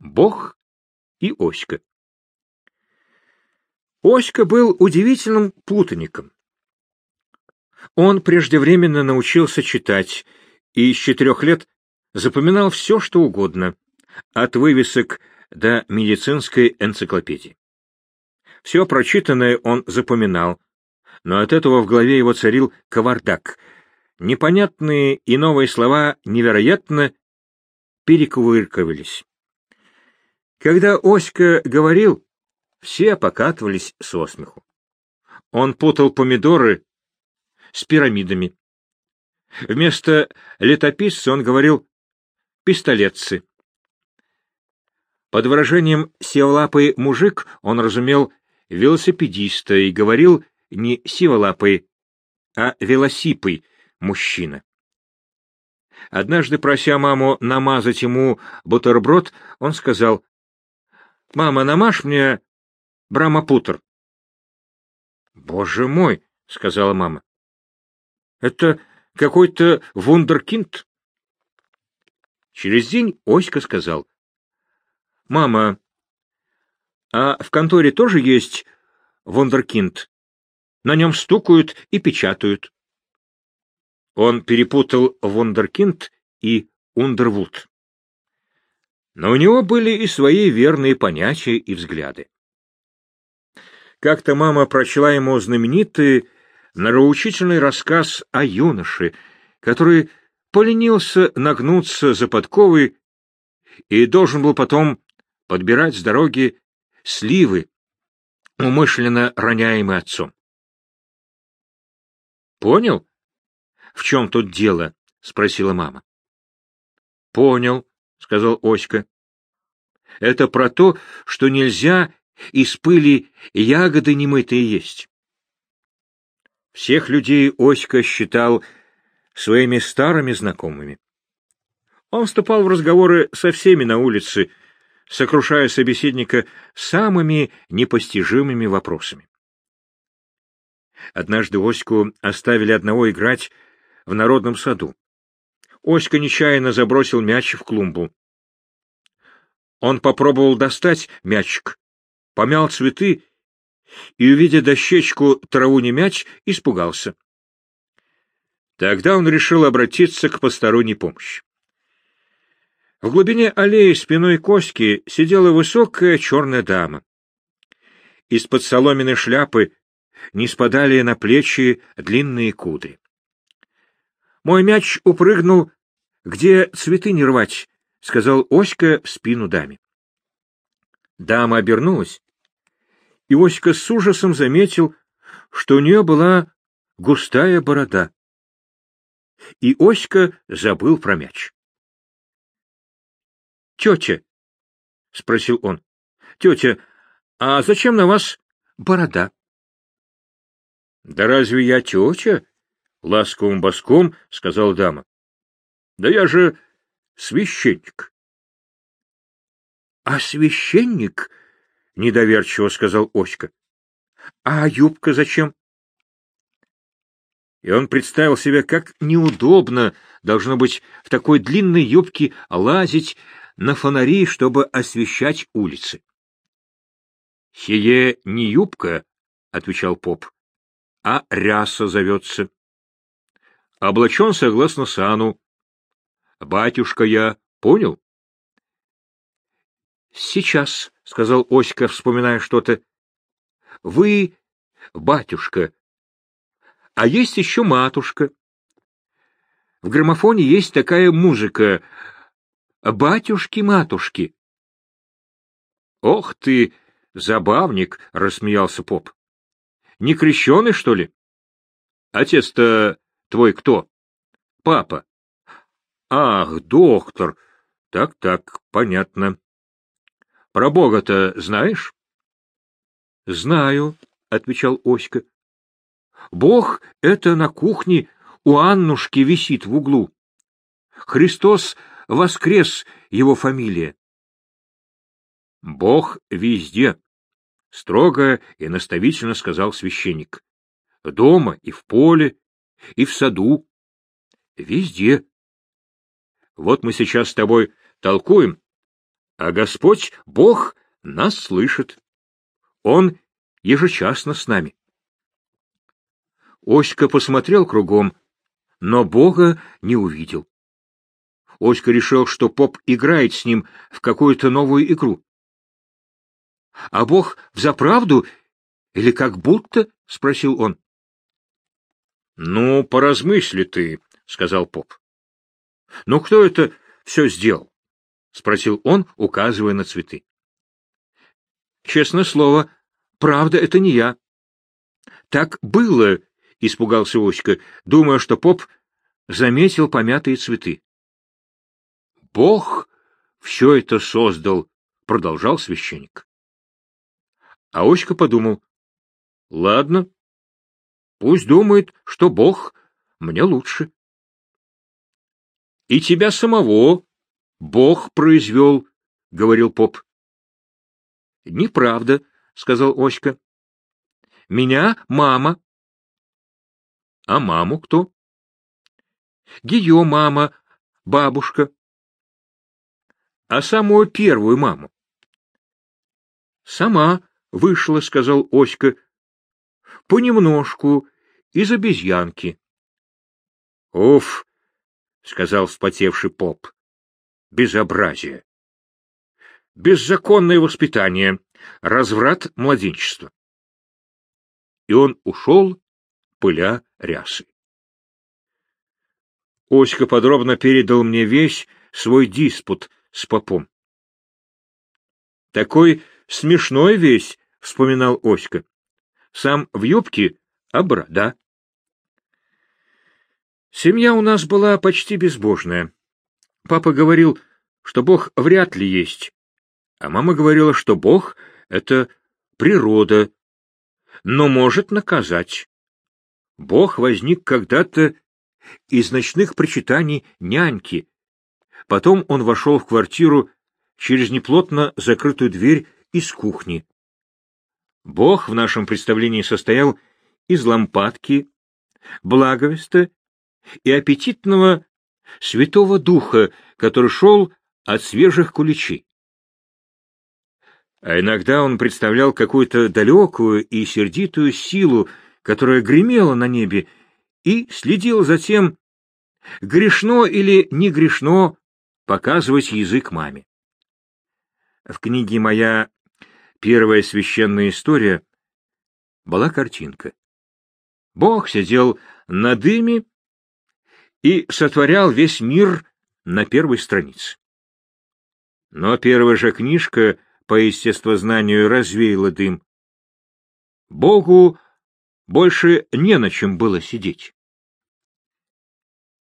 Бог и Оська. Оська был удивительным путаником. Он преждевременно научился читать и с четырех лет запоминал все, что угодно, от вывесок до медицинской энциклопедии. Все прочитанное он запоминал, но от этого в голове его царил кавардак. Непонятные и новые слова невероятно перекувыркивались. Когда Оська говорил, все покатывались со смеху. Он путал помидоры с пирамидами. Вместо летописца он говорил «пистолетцы». Под выражением «сиволапый мужик» он разумел велосипедиста и говорил не сиволапый, а велосипый мужчина. Однажды, прося маму намазать ему бутерброд, он сказал, «Мама, намажь мне брамапутр». «Боже мой!» — сказала мама. «Это какой-то вундеркинд?» Через день Оська сказал, «Мама, а в конторе тоже есть вундеркинд? На нем стукают и печатают». Он перепутал вундеркинд и ундервуд. Но у него были и свои верные понятия и взгляды. Как-то мама прочла ему знаменитый нравоучительный рассказ о юноше, который поленился нагнуться за подковы и должен был потом подбирать с дороги сливы, умышленно роняемые отцом. «Понял, в чем тут дело?» — спросила мама. «Понял», — сказал Оська. «Это про то, что нельзя из пыли ягоды немытые есть». Всех людей Оська считал своими старыми знакомыми. Он вступал в разговоры со всеми на улице, сокрушая собеседника самыми непостижимыми вопросами. Однажды Оську оставили одного играть в народном саду. Оська нечаянно забросил мяч в клумбу. Он попробовал достать мячик, помял цветы и, увидя дощечку траву не мяч, испугался. Тогда он решил обратиться к посторонней помощи. В глубине аллеи спиной Коськи сидела высокая черная дама. Из-под соломенной шляпы не спадали на плечи длинные кудри. Мой мяч упрыгнул, где цветы не рвать, — сказал Оська в спину даме. Дама обернулась, и Оська с ужасом заметил, что у нее была густая борода. И Оська забыл про мяч. — Тетя, — спросил он, — тетя, а зачем на вас борода? — Да разве я тетя? — ласковым боском сказала дама. — Да я же священник. — А священник? — недоверчиво сказал Оська. — А юбка зачем? И он представил себе, как неудобно должно быть в такой длинной юбке лазить на фонари, чтобы освещать улицы. — Сие не юбка, — отвечал поп, — а ряса зовется облачен согласно сану. Батюшка я, понял? — Сейчас, — сказал Оська, вспоминая что-то. — Вы батюшка, а есть еще матушка. В граммофоне есть такая музыка «Батюшки-матушки». — Ох ты, забавник, — рассмеялся поп. — Не крещеный, что ли? Отец-то Твой кто? Папа. Ах, доктор. Так-так, понятно. Про Бога-то знаешь? Знаю, отвечал Оська. Бог — это на кухне у Аннушки висит в углу. Христос воскрес его фамилия. Бог везде, — строго и наставительно сказал священник. Дома и в поле, и в саду, везде. Вот мы сейчас с тобой толкуем, А Господь, Бог, нас слышит. Он ежечасно с нами. Оська посмотрел кругом, но Бога не увидел. Оська решил, что поп играет с ним в какую-то новую игру. — А Бог взаправду или как будто? — спросил он. — Ну, поразмысли ты, — сказал поп. — Ну, кто это все сделал? — спросил он, указывая на цветы. — Честное слово, правда, это не я. — Так было, — испугался Оська, думая, что поп заметил помятые цветы. — Бог все это создал, — продолжал священник. А Оська подумал, — ладно, пусть думает, что Бог мне лучше. — И тебя самого Бог произвел, — говорил поп. — Неправда, — сказал Оська. — Меня мама. — А маму кто? — Ее мама, бабушка. — А самую первую маму? — Сама вышла, — сказал Оська. — Понемножку, из обезьянки. — Уф, — сказал вспотевший поп безобразие. Беззаконное воспитание, разврат младенчества. И он ушел, пыля рясы. Оська подробно передал мне весь свой диспут с попом. Такой смешной весь, — вспоминал Оська. Сам в юбке, а борода. Семья у нас была почти безбожная. Папа говорил, что Бог вряд ли есть, а мама говорила, что Бог — это природа, но может наказать. Бог возник когда-то из ночных причитаний няньки. Потом он вошел в квартиру через неплотно закрытую дверь из кухни. Бог в нашем представлении состоял из лампадки, благовеста и аппетитного Святого Духа, который шел от свежих куличей. А иногда он представлял какую-то далекую и сердитую силу, которая гремела на небе, и следил за тем, грешно или не грешно показывать язык маме. В книге «Моя первая священная история» была картинка. Бог сидел на дыме и сотворял весь мир на первой странице. Но первая же книжка по естествознанию развеяла дым. Богу больше не на чем было сидеть.